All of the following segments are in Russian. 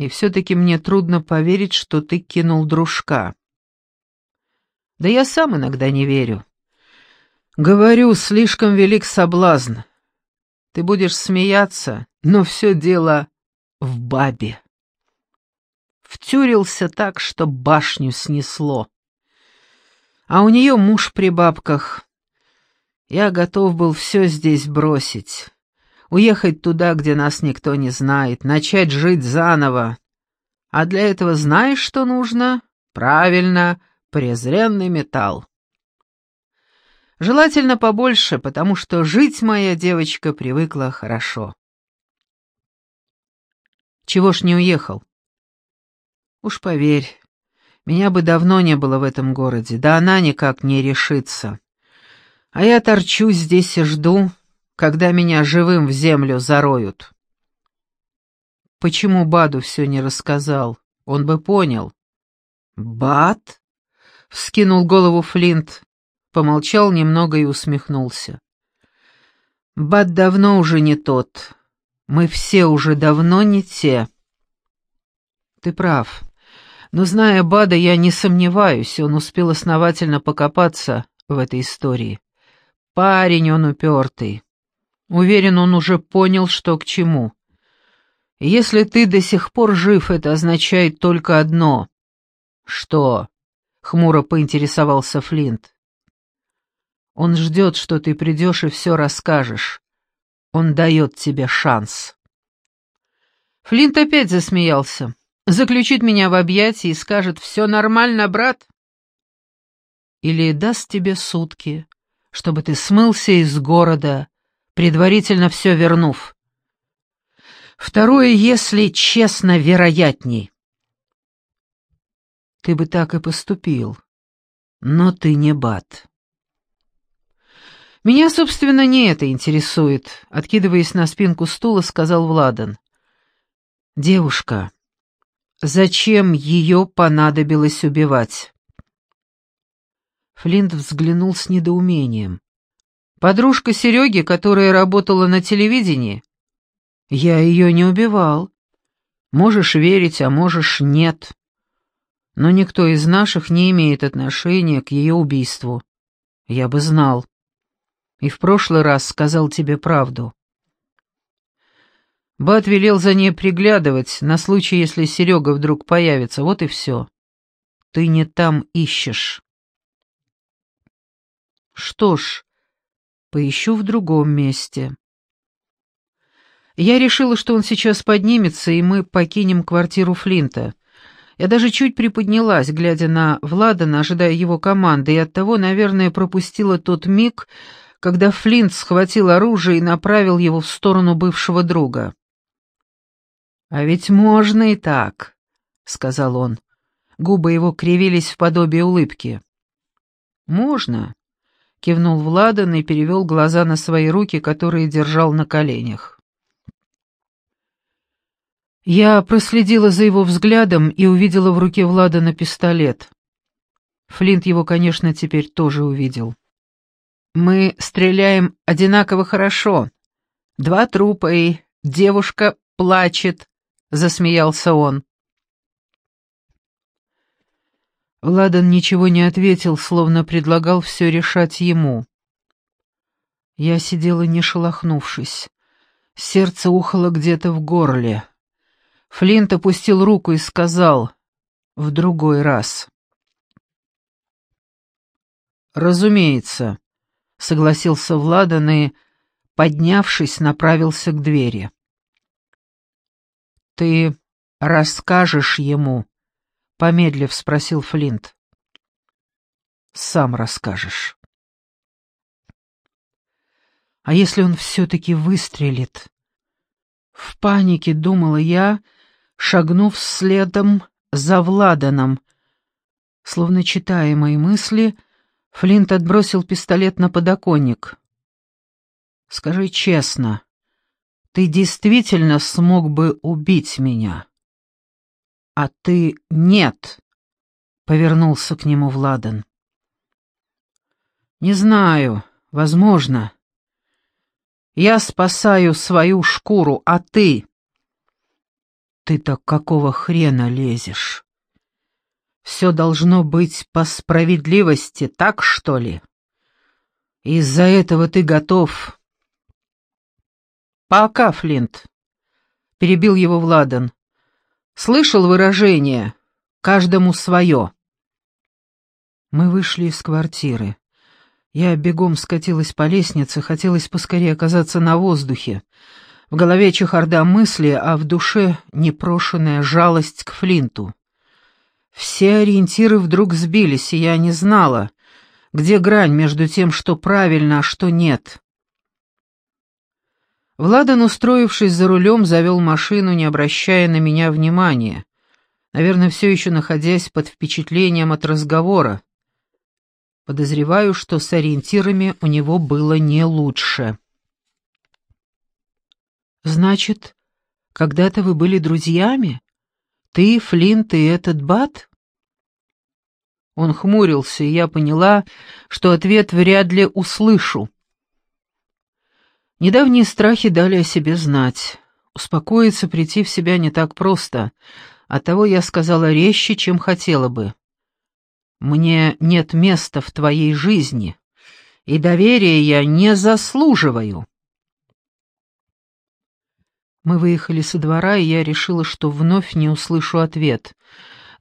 И все-таки мне трудно поверить, что ты кинул дружка. Да я сам иногда не верю. Говорю, слишком велик соблазн. Ты будешь смеяться, но все дело в бабе. Втюрился так, что башню снесло. А у нее муж при бабках. Я готов был все здесь бросить. Уехать туда, где нас никто не знает, начать жить заново. А для этого знаешь, что нужно? Правильно, презренный металл. Желательно побольше, потому что жить моя девочка привыкла хорошо. Чего ж не уехал? Уж поверь, меня бы давно не было в этом городе, да она никак не решится. А я торчу здесь и жду, когда меня живым в землю зароют. Почему Баду все не рассказал? Он бы понял. «Бад?» — вскинул голову Флинт помолчал немного и усмехнулся. «Бат давно уже не тот. Мы все уже давно не те». «Ты прав. Но, зная Бада, я не сомневаюсь, он успел основательно покопаться в этой истории. Парень он упертый. Уверен, он уже понял, что к чему. Если ты до сих пор жив, это означает только одно». «Что?» — хмуро поинтересовался Флинт. Он ждет, что ты придешь и все расскажешь. Он дает тебе шанс. Флинт опять засмеялся. Заключит меня в объятия и скажет «Все нормально, брат?» Или даст тебе сутки, чтобы ты смылся из города, предварительно все вернув. Второе, если честно, вероятней. Ты бы так и поступил, но ты не бат. «Меня, собственно, не это интересует», — откидываясь на спинку стула, сказал Владан. «Девушка, зачем ее понадобилось убивать?» Флинт взглянул с недоумением. «Подружка Сереги, которая работала на телевидении?» «Я ее не убивал. Можешь верить, а можешь нет. Но никто из наших не имеет отношения к ее убийству. Я бы знал» и в прошлый раз сказал тебе правду. Бат велел за ней приглядывать на случай, если Серега вдруг появится, вот и все. Ты не там ищешь. Что ж, поищу в другом месте. Я решила, что он сейчас поднимется, и мы покинем квартиру Флинта. Я даже чуть приподнялась, глядя на Владана, ожидая его команды, и оттого, наверное, пропустила тот миг, когда Флинт схватил оружие и направил его в сторону бывшего друга. «А ведь можно и так», — сказал он. Губы его кривились в подобие улыбки. «Можно», — кивнул Владан и перевел глаза на свои руки, которые держал на коленях. Я проследила за его взглядом и увидела в руке Владана пистолет. Флинт его, конечно, теперь тоже увидел. Мы стреляем одинаково хорошо. Два трупа и девушка плачет, засмеялся он. Владан ничего не ответил, словно предлагал все решать ему. Я сидела не шелохнувшись. Сердце ухало где-то в горле. Флинт опустил руку и сказал «в другой раз». «Разумеется», — согласился Владан и, поднявшись, направился к двери. «Ты расскажешь ему?» — помедлив спросил Флинт. «Сам расскажешь». «А если он все-таки выстрелит?» В панике думала я, шагнув следом за Владаном. Словно читая мои мысли — Флинт отбросил пистолет на подоконник. «Скажи честно, ты действительно смог бы убить меня?» «А ты нет», — повернулся к нему Владан. «Не знаю, возможно. Я спасаю свою шкуру, а ты...» ты-то какого хрена лезешь? Все должно быть по справедливости, так что ли? Из-за этого ты готов. Пока, Флинт. Перебил его Владан. Слышал выражение «каждому свое». Мы вышли из квартиры. Я бегом скатилась по лестнице, хотелось поскорее оказаться на воздухе. В голове чехарда мысли, а в душе непрошенная жалость к Флинту. Все ориентиры вдруг сбились, и я не знала, где грань между тем, что правильно, а что нет. Владан, устроившись за рулем, завел машину, не обращая на меня внимания, наверное, все еще находясь под впечатлением от разговора. Подозреваю, что с ориентирами у него было не лучше. «Значит, когда-то вы были друзьями?» Ты, Флинт и этот Бат?» Он хмурился, и я поняла, что ответ вряд ли услышу. Недавние страхи дали о себе знать. Успокоиться, прийти в себя не так просто. Оттого я сказала резче, чем хотела бы. «Мне нет места в твоей жизни, и доверия я не заслуживаю». Мы выехали со двора, и я решила, что вновь не услышу ответ.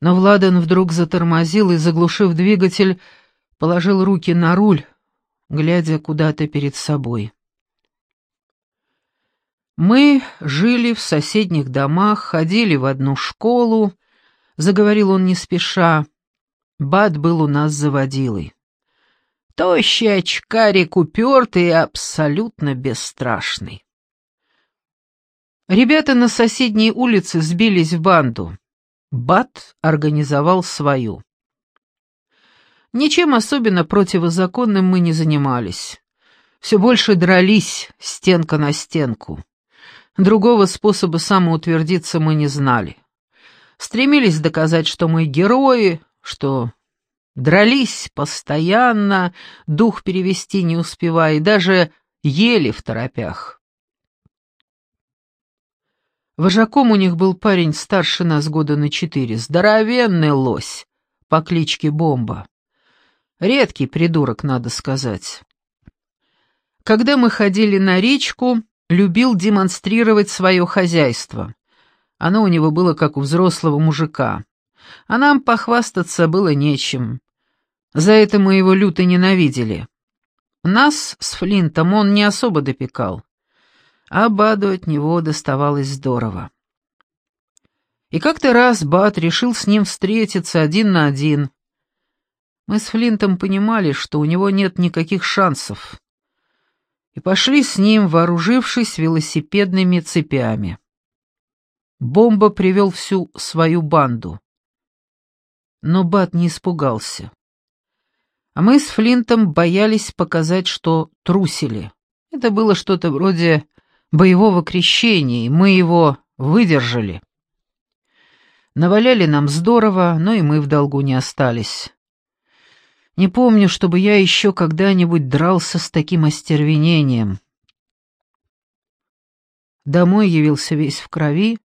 Но Владан вдруг затормозил и, заглушив двигатель, положил руки на руль, глядя куда-то перед собой. Мы жили в соседних домах, ходили в одну школу, заговорил он не спеша. Бат был у нас заводилой. Тощий очкарик упертый и абсолютно бесстрашный. Ребята на соседней улице сбились в банду. Бат организовал свою. Ничем особенно противозаконным мы не занимались. Все больше дрались стенка на стенку. Другого способа самоутвердиться мы не знали. Стремились доказать, что мы герои, что дрались постоянно, дух перевести не успевая, и даже ели в торопях. Вожаком у них был парень старше нас года на четыре, здоровенный лось по кличке Бомба. Редкий придурок, надо сказать. Когда мы ходили на речку, любил демонстрировать свое хозяйство. Оно у него было как у взрослого мужика. А нам похвастаться было нечем. За это мы его люто ненавидели. Нас с Флинтом он не особо допекал а Баду от него доставалось здорово. И как-то раз Бад решил с ним встретиться один на один. Мы с Флинтом понимали, что у него нет никаких шансов, и пошли с ним, вооружившись велосипедными цепями. Бомба привел всю свою банду. Но Бат не испугался. А мы с Флинтом боялись показать, что трусили. Это было что-то вроде боевого крещения, и мы его выдержали. Наваляли нам здорово, но и мы в долгу не остались. Не помню, чтобы я еще когда-нибудь дрался с таким остервенением. Домой явился весь в крови,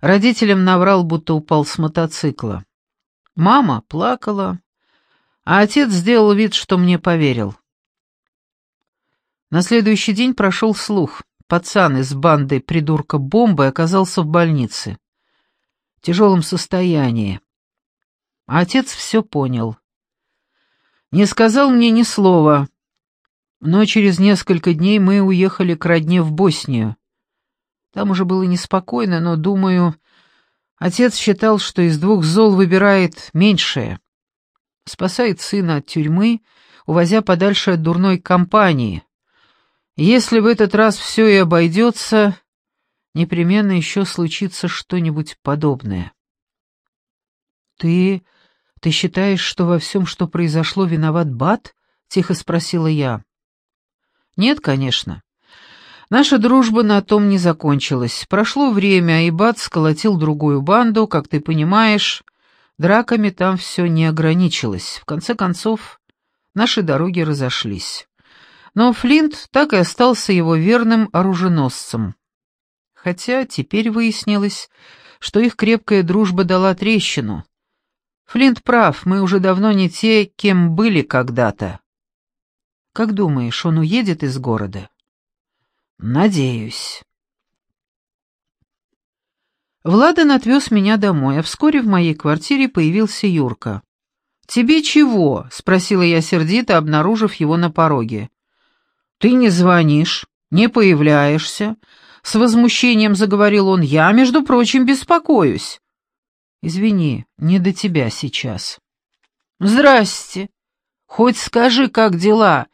родителям наврал, будто упал с мотоцикла. Мама плакала, а отец сделал вид, что мне поверил. На следующий день прошел слух пацан из банды придурка бомбы оказался в больнице. В тяжелом состоянии. А отец все понял. Не сказал мне ни слова, но через несколько дней мы уехали к родне в Боснию. Там уже было неспокойно, но, думаю, отец считал, что из двух зол выбирает меньшее. Спасает сына от тюрьмы, увозя подальше от дурной компании, если в этот раз все и обойдется, непременно еще случится что-нибудь подобное. «Ты... ты считаешь, что во всем, что произошло, виноват Бат?» — тихо спросила я. «Нет, конечно. Наша дружба на том не закончилась. Прошло время, и Бат сколотил другую банду, как ты понимаешь. Драками там все не ограничилось. В конце концов, наши дороги разошлись но Флинт так и остался его верным оруженосцем. Хотя теперь выяснилось, что их крепкая дружба дала трещину. Флинт прав, мы уже давно не те, кем были когда-то. Как думаешь, он уедет из города? Надеюсь. Владан отвез меня домой, а вскоре в моей квартире появился Юрка. «Тебе чего?» — спросила я сердито, обнаружив его на пороге. «Ты не звонишь, не появляешься». С возмущением заговорил он. «Я, между прочим, беспокоюсь». «Извини, не до тебя сейчас». «Здрасте. Хоть скажи, как дела?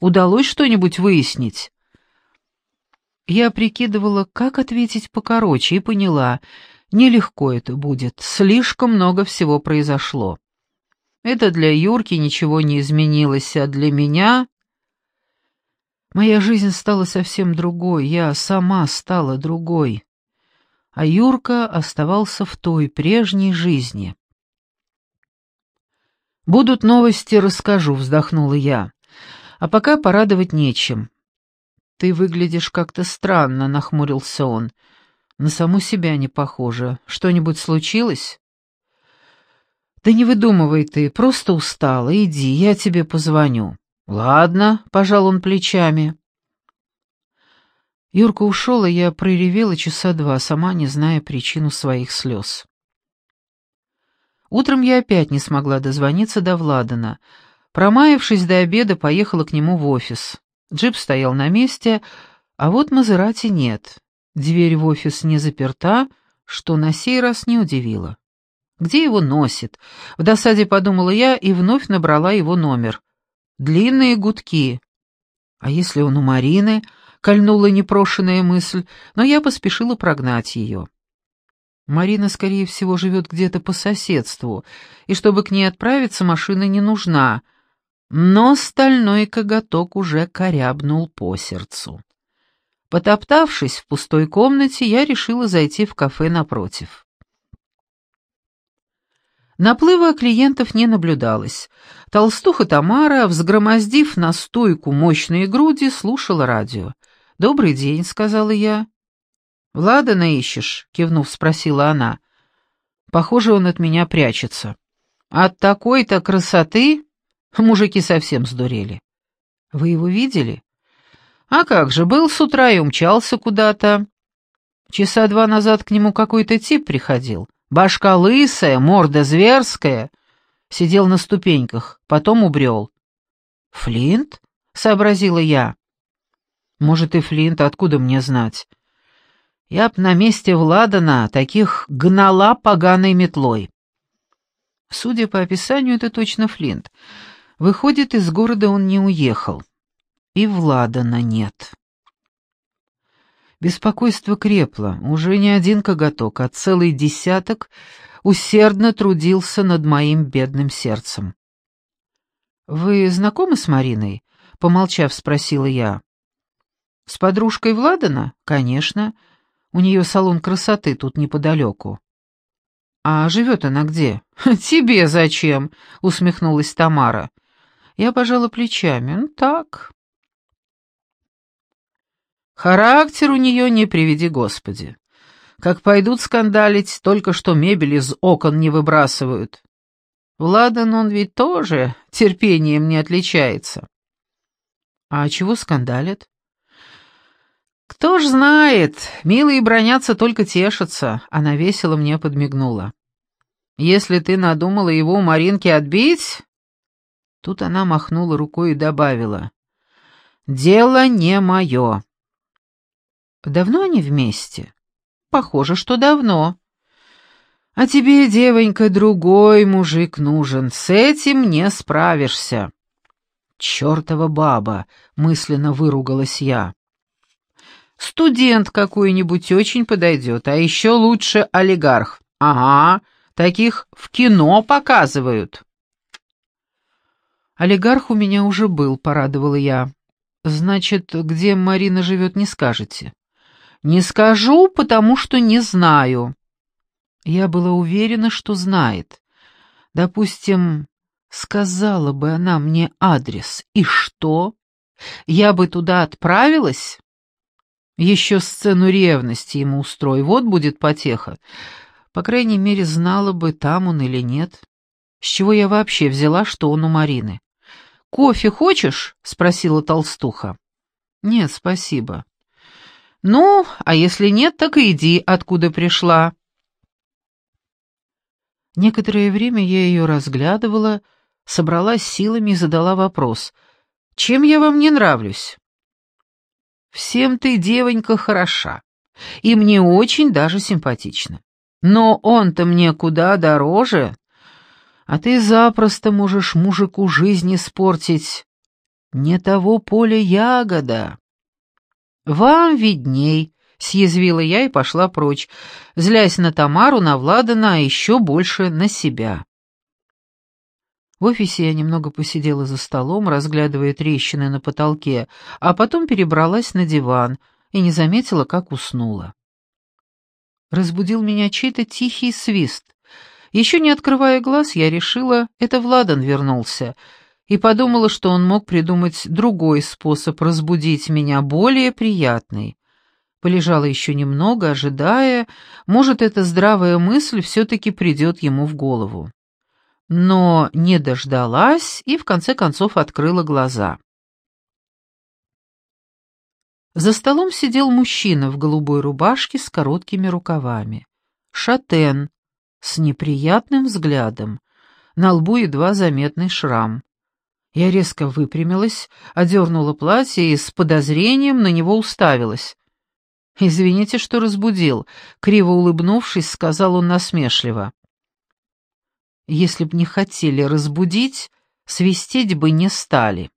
Удалось что-нибудь выяснить?» Я прикидывала, как ответить покороче, и поняла, нелегко это будет, слишком много всего произошло. Это для Юрки ничего не изменилось, а для меня... Моя жизнь стала совсем другой, я сама стала другой. А Юрка оставался в той прежней жизни. «Будут новости, расскажу», — вздохнула я. «А пока порадовать нечем. «Ты выглядишь как-то странно», — нахмурился он. «На саму себя не похоже. Что-нибудь случилось?» «Да не выдумывай ты, просто устала. Иди, я тебе позвоню». «Ладно», — пожал он плечами. Юрка ушел, и я проревела часа два, сама не зная причину своих слез. Утром я опять не смогла дозвониться до Владана. Промаявшись до обеда, поехала к нему в офис. Джип стоял на месте, а вот Мазерати нет. Дверь в офис не заперта, что на сей раз не удивило. Где его носит? В досаде подумала я и вновь набрала его номер. Длинные гудки. А если он у Марины? Кольнула непрошенная мысль, но я поспешила прогнать ее. Марина, скорее всего, живет где-то по соседству, и чтобы к ней отправиться, машина не нужна — но стальной коготок уже корябнул по сердцу. Потоптавшись в пустой комнате, я решила зайти в кафе напротив. Наплыва клиентов не наблюдалось. Толстуха Тамара, взгромоздив на стойку мощные груди, слушала радио. «Добрый день», — сказала я. «Влада наищешь?» — кивнув, спросила она. «Похоже, он от меня прячется». «От такой-то красоты Мужики совсем сдурели. Вы его видели? А как же, был с утра и умчался куда-то. Часа два назад к нему какой-то тип приходил. Башка лысая, морда зверская. Сидел на ступеньках, потом убрел. «Флинт?» — сообразила я. «Может, и Флинт, откуда мне знать?» Я б на месте Владана таких гнала поганой метлой. Судя по описанию, это точно Флинт. Выходит, из города он не уехал. И Владана нет. Беспокойство крепло. Уже не один коготок, а целый десяток усердно трудился над моим бедным сердцем. «Вы знакомы с Мариной?» — помолчав, спросила я. «С подружкой Владана? Конечно. У нее салон красоты тут неподалеку». «А живет она где?» «Тебе зачем?» — усмехнулась Тамара. Я пожала плечами. Ну, так. Характер у нее не приведи Господи. Как пойдут скандалить, только что мебель из окон не выбрасывают. Владан он ведь тоже терпением не отличается. А чего скандалят? Кто ж знает, милые бронятся, только тешатся. Она весело мне подмигнула. Если ты надумала его у Маринки отбить, Тут она махнула рукой и добавила. «Дело не мое». «Давно они вместе?» «Похоже, что давно». «А тебе, девонька, другой мужик нужен. С этим не справишься». «Чёртова баба!» — мысленно выругалась я. «Студент какой-нибудь очень подойдет, а еще лучше олигарх. Ага, таких в кино показывают». «Олигарх у меня уже был», — порадовала я. «Значит, где Марина живет, не скажете?» «Не скажу, потому что не знаю». Я была уверена, что знает. Допустим, сказала бы она мне адрес. И что? Я бы туда отправилась? Еще сцену ревности ему устрой, вот будет потеха. По крайней мере, знала бы, там он или нет. С чего я вообще взяла, что он у Марины? «Кофе хочешь?» — спросила толстуха. «Нет, спасибо». «Ну, а если нет, так иди, откуда пришла». Некоторое время я ее разглядывала, собралась силами и задала вопрос. «Чем я вам не нравлюсь?» «Всем ты, девонька, хороша, и мне очень даже симпатична. Но он-то мне куда дороже, а ты запросто можешь мужику жизнь испортить. Не того поля ягода». «Вам видней», — съязвила я и пошла прочь, злясь на Тамару, на Владана, а еще больше на себя. В офисе я немного посидела за столом, разглядывая трещины на потолке, а потом перебралась на диван и не заметила, как уснула. Разбудил меня чей-то тихий свист. Еще не открывая глаз, я решила, это Владан вернулся — и подумала, что он мог придумать другой способ разбудить меня, более приятный. Полежала еще немного, ожидая, может, эта здравая мысль все-таки придет ему в голову. Но не дождалась и в конце концов открыла глаза. За столом сидел мужчина в голубой рубашке с короткими рукавами. Шатен, с неприятным взглядом, на лбу едва заметный шрам. Я резко выпрямилась, одернула платье и с подозрением на него уставилась. «Извините, что разбудил», — криво улыбнувшись, сказал он насмешливо. «Если б не хотели разбудить, свистеть бы не стали».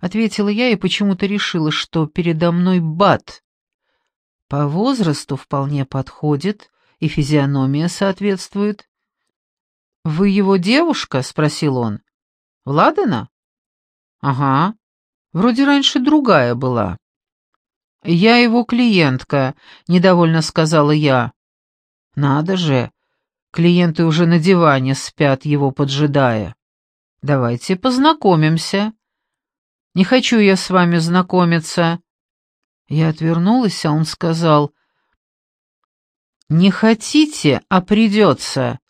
Ответила я и почему-то решила, что передо мной бат. По возрасту вполне подходит, и физиономия соответствует. «Вы его девушка?» — спросил он. Владана? Ага. Вроде раньше другая была. Я его клиентка, недовольно сказала я. Надо же. Клиенты уже на диване спят, его поджидая. Давайте познакомимся. Не хочу я с вами знакомиться. Я отвернулась, а он сказал: «Не хотите, а придется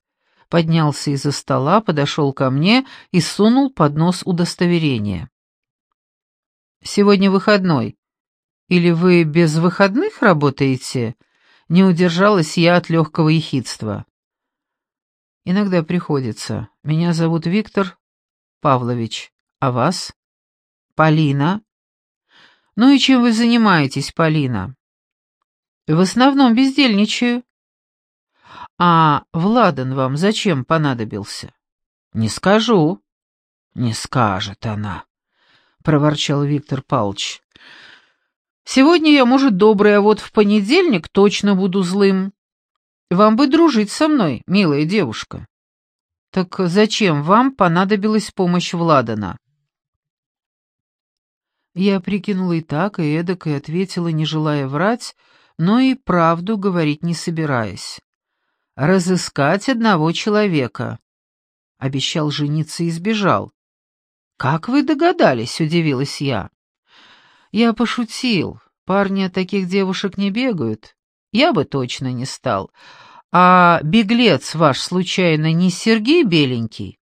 поднялся из-за стола, подошел ко мне и сунул под нос удостоверение. «Сегодня выходной. Или вы без выходных работаете?» Не удержалась я от легкого ехидства. «Иногда приходится. Меня зовут Виктор Павлович. А вас?» «Полина». «Ну и чем вы занимаетесь, Полина?» «В основном бездельничаю. «А Владан вам зачем понадобился?» «Не скажу». «Не скажет она», — проворчал Виктор Павлович. «Сегодня я, может, добрый, а вот в понедельник точно буду злым. Вам бы дружить со мной, милая девушка». «Так зачем вам понадобилась помощь Владана?» Я прикинула и так, и эдак, и ответила, не желая врать, но и правду говорить не собираясь разыскать одного человека. Обещал жениться и сбежал. «Как вы догадались?» — удивилась я. «Я пошутил. Парни от таких девушек не бегают. Я бы точно не стал. А беглец ваш, случайно, не Сергей Беленький?»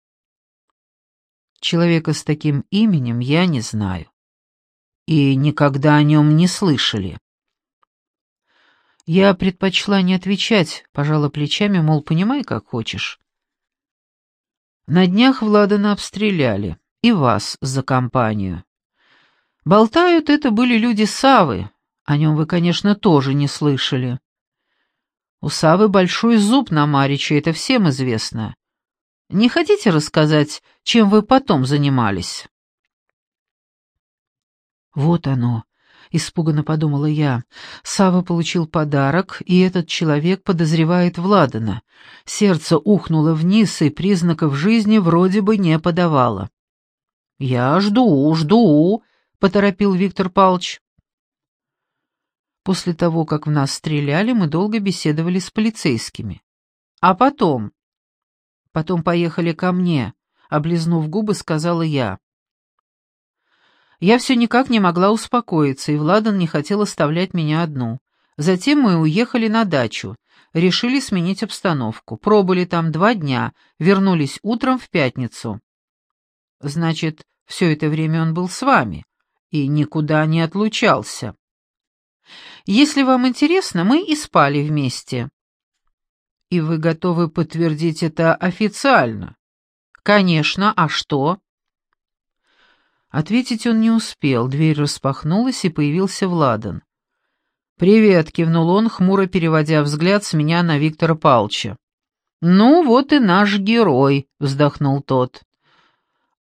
Человека с таким именем я не знаю. И никогда о нем не слышали. Я предпочла не отвечать, пожала плечами, мол, понимай, как хочешь. На днях Владана обстреляли, и вас за компанию. Болтают, это были люди Савы, о нем вы, конечно, тоже не слышали. У Савы большой зуб на Мариче, это всем известно. Не хотите рассказать, чем вы потом занимались? Вот оно, испуганно подумала я. Сава получил подарок, и этот человек подозревает Владана. Сердце ухнуло вниз, и признаков жизни вроде бы не подавало. «Я жду, жду», — поторопил Виктор Павлович. После того, как в нас стреляли, мы долго беседовали с полицейскими. А потом... Потом поехали ко мне, облизнув губы, сказала я. Я все никак не могла успокоиться, и Владан не хотел оставлять меня одну. Затем мы уехали на дачу. решили сменить обстановку. Пробыли там два дня, вернулись утром в пятницу. Значит, все это время он был с вами и никуда не отлучался. Если вам интересно, мы и спали вместе. И вы готовы подтвердить это официально? Конечно, а что? Ответить он не успел, дверь распахнулась, и появился Владан. «Привет», — кивнул он, хмуро переводя взгляд с меня на Виктора Палча. «Ну, вот и наш герой», — вздохнул тот.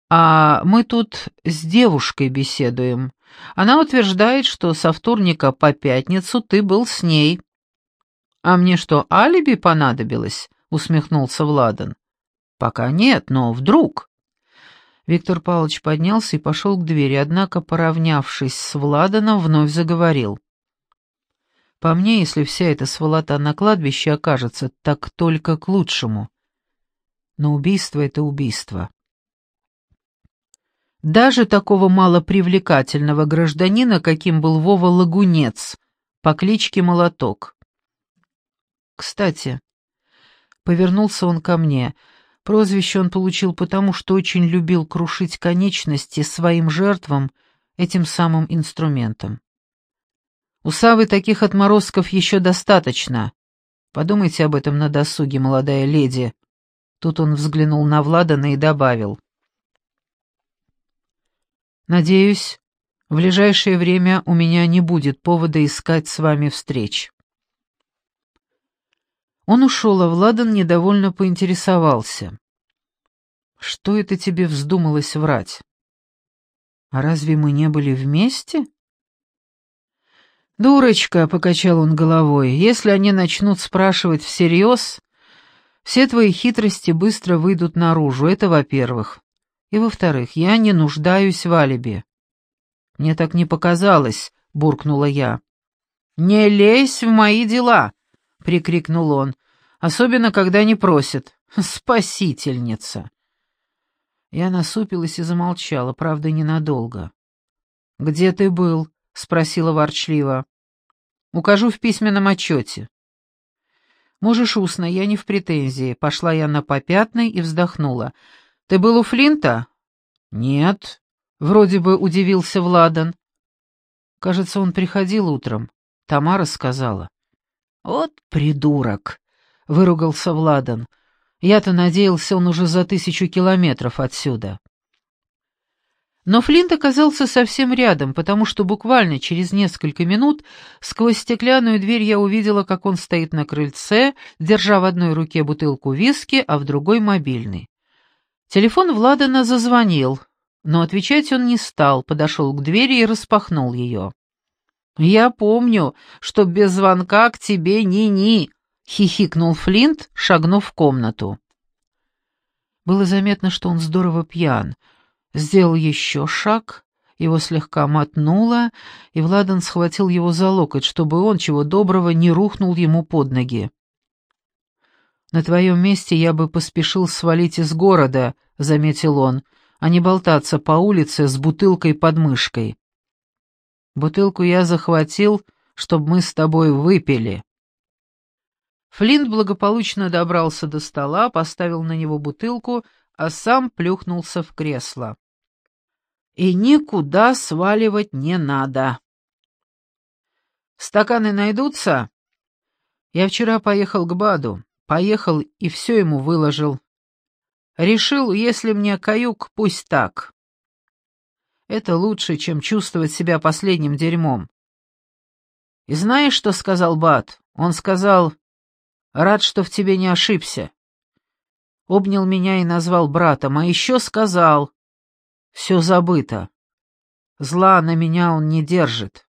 «А мы тут с девушкой беседуем. Она утверждает, что со вторника по пятницу ты был с ней». «А мне что, алиби понадобилось?» — усмехнулся Владан. «Пока нет, но вдруг...» Виктор Павлович поднялся и пошел к двери, однако, поравнявшись с Владаном, вновь заговорил. По мне, если вся эта сволота на кладбище окажется, так только к лучшему. Но убийство — это убийство. Даже такого малопривлекательного гражданина, каким был Вова Лагунец, по кличке Молоток. Кстати, повернулся он ко мне. Прозвище он получил потому, что очень любил крушить конечности своим жертвам этим самым инструментом. У Савы таких отморозков еще достаточно. Подумайте об этом на досуге, молодая леди. Тут он взглянул на Владана и добавил. Надеюсь, в ближайшее время у меня не будет повода искать с вами встреч. Он ушел, а Владан недовольно поинтересовался. «Что это тебе вздумалось врать? А разве мы не были вместе?» «Дурочка», — покачал он головой, — «если они начнут спрашивать всерьез, все твои хитрости быстро выйдут наружу, это во-первых. И во-вторых, я не нуждаюсь в алиби». «Мне так не показалось», — буркнула я. «Не лезь в мои дела», — прикрикнул он, — «особенно, когда не просят. Спасительница». Я насупилась и замолчала, правда, ненадолго. «Где ты был?» — спросила ворчливо. «Укажу в письменном отчете». «Можешь устно, я не в претензии». Пошла я на попятный и вздохнула. «Ты был у Флинта?» «Нет», — вроде бы удивился Владан. «Кажется, он приходил утром. Тамара сказала». «Вот придурок», — выругался Владан. «Я-то надеялся, он уже за тысячу километров отсюда». Но Флинт оказался совсем рядом, потому что буквально через несколько минут сквозь стеклянную дверь я увидела, как он стоит на крыльце, держа в одной руке бутылку виски, а в другой — мобильный. Телефон Владана зазвонил, но отвечать он не стал, подошел к двери и распахнул ее. «Я помню, что без звонка к тебе ни-ни», — хихикнул Флинт, шагнув в комнату. Было заметно, что он здорово пьян — Сделал еще шаг, его слегка мотнуло, и Владан схватил его за локоть, чтобы он, чего доброго, не рухнул ему под ноги. «На твоем месте я бы поспешил свалить из города», — заметил он, «а не болтаться по улице с бутылкой под мышкой». «Бутылку я захватил, чтобы мы с тобой выпили». Флинт благополучно добрался до стола, поставил на него бутылку, а сам плюхнулся в кресло и никуда сваливать не надо. Стаканы найдутся? Я вчера поехал к Баду, поехал и все ему выложил. Решил, если мне каюк, пусть так. Это лучше, чем чувствовать себя последним дерьмом. И знаешь, что сказал Бад? Он сказал, рад, что в тебе не ошибся. Обнял меня и назвал братом, а еще сказал, все забыто. Зла на меня он не держит.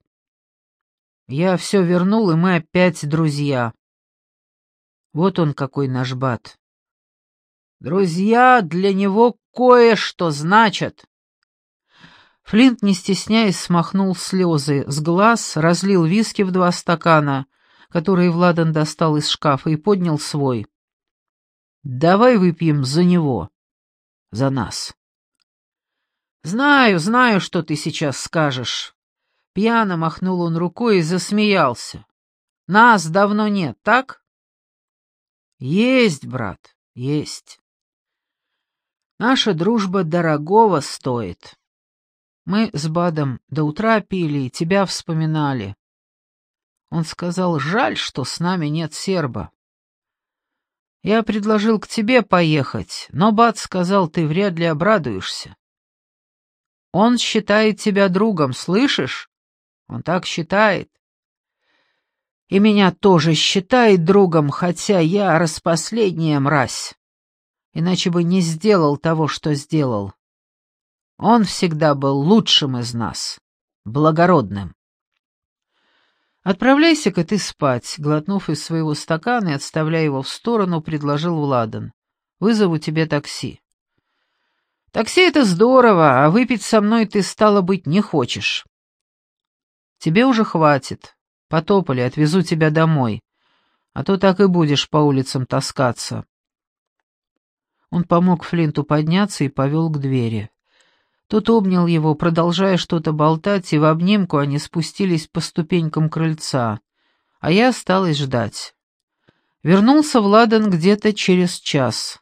Я все вернул, и мы опять друзья. Вот он какой наш бат. Друзья для него кое-что значат. Флинт, не стесняясь, смахнул слезы с глаз, разлил виски в два стакана, которые Владан достал из шкафа, и поднял свой. «Давай выпьем за него, за нас». «Знаю, знаю, что ты сейчас скажешь». Пьяно махнул он рукой и засмеялся. «Нас давно нет, так? Есть, брат, есть. Наша дружба дорогого стоит. Мы с Бадом до утра пили и тебя вспоминали. Он сказал, жаль, что с нами нет серба. Я предложил к тебе поехать, но Бад сказал, ты вряд ли обрадуешься. Он считает тебя другом, слышишь? Он так считает. И меня тоже считает другом, хотя я распоследняя мразь. Иначе бы не сделал того, что сделал. Он всегда был лучшим из нас, благородным. «Отправляйся-ка ты спать», — глотнув из своего стакана и отставляя его в сторону, предложил Владан. «Вызову тебе такси». «Такси — это здорово, а выпить со мной ты, стало быть, не хочешь». «Тебе уже хватит. Потопали, отвезу тебя домой. А то так и будешь по улицам таскаться». Он помог Флинту подняться и повел к двери. Тот обнял его, продолжая что-то болтать, и в обнимку они спустились по ступенькам крыльца, а я осталась ждать. Вернулся Владан где-то через час.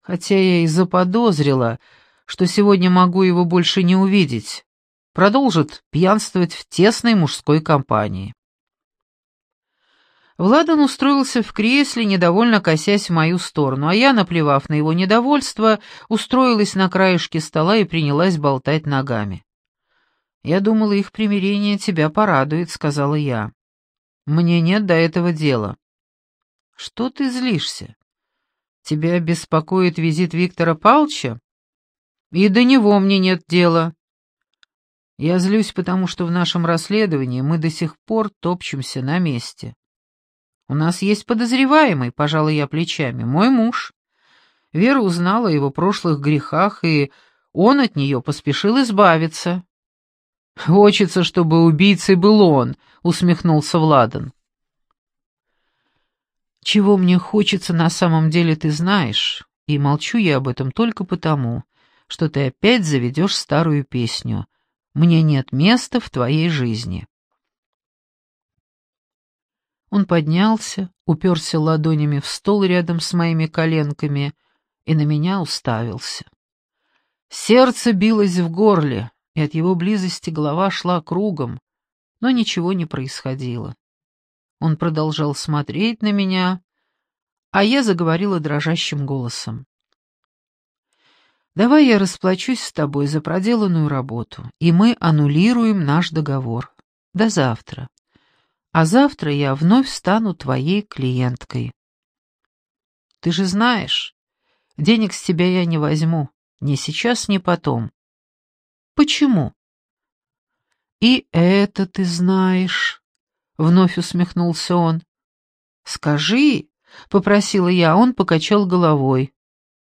Хотя я и заподозрила, что сегодня могу его больше не увидеть. Продолжит пьянствовать в тесной мужской компании. Владан устроился в кресле, недовольно косясь в мою сторону, а я, наплевав на его недовольство, устроилась на краешке стола и принялась болтать ногами. «Я думала, их примирение тебя порадует», — сказала я. «Мне нет до этого дела». «Что ты злишься? Тебя беспокоит визит Виктора Павловича?» «И до него мне нет дела». «Я злюсь, потому что в нашем расследовании мы до сих пор топчемся на месте». У нас есть подозреваемый, пожала я плечами, мой муж. Вера узнала о его прошлых грехах, и он от нее поспешил избавиться. «Хочется, чтобы убийцей был он», — усмехнулся Владан. «Чего мне хочется на самом деле, ты знаешь, и молчу я об этом только потому, что ты опять заведешь старую песню «Мне нет места в твоей жизни». Он поднялся, уперся ладонями в стол рядом с моими коленками и на меня уставился. Сердце билось в горле, и от его близости голова шла кругом, но ничего не происходило. Он продолжал смотреть на меня, а я заговорила дрожащим голосом. «Давай я расплачусь с тобой за проделанную работу, и мы аннулируем наш договор. До завтра а завтра я вновь стану твоей клиенткой. Ты же знаешь, денег с тебя я не возьму, ни сейчас, ни потом. Почему? И это ты знаешь, вновь усмехнулся он. Скажи, попросила я, он покачал головой.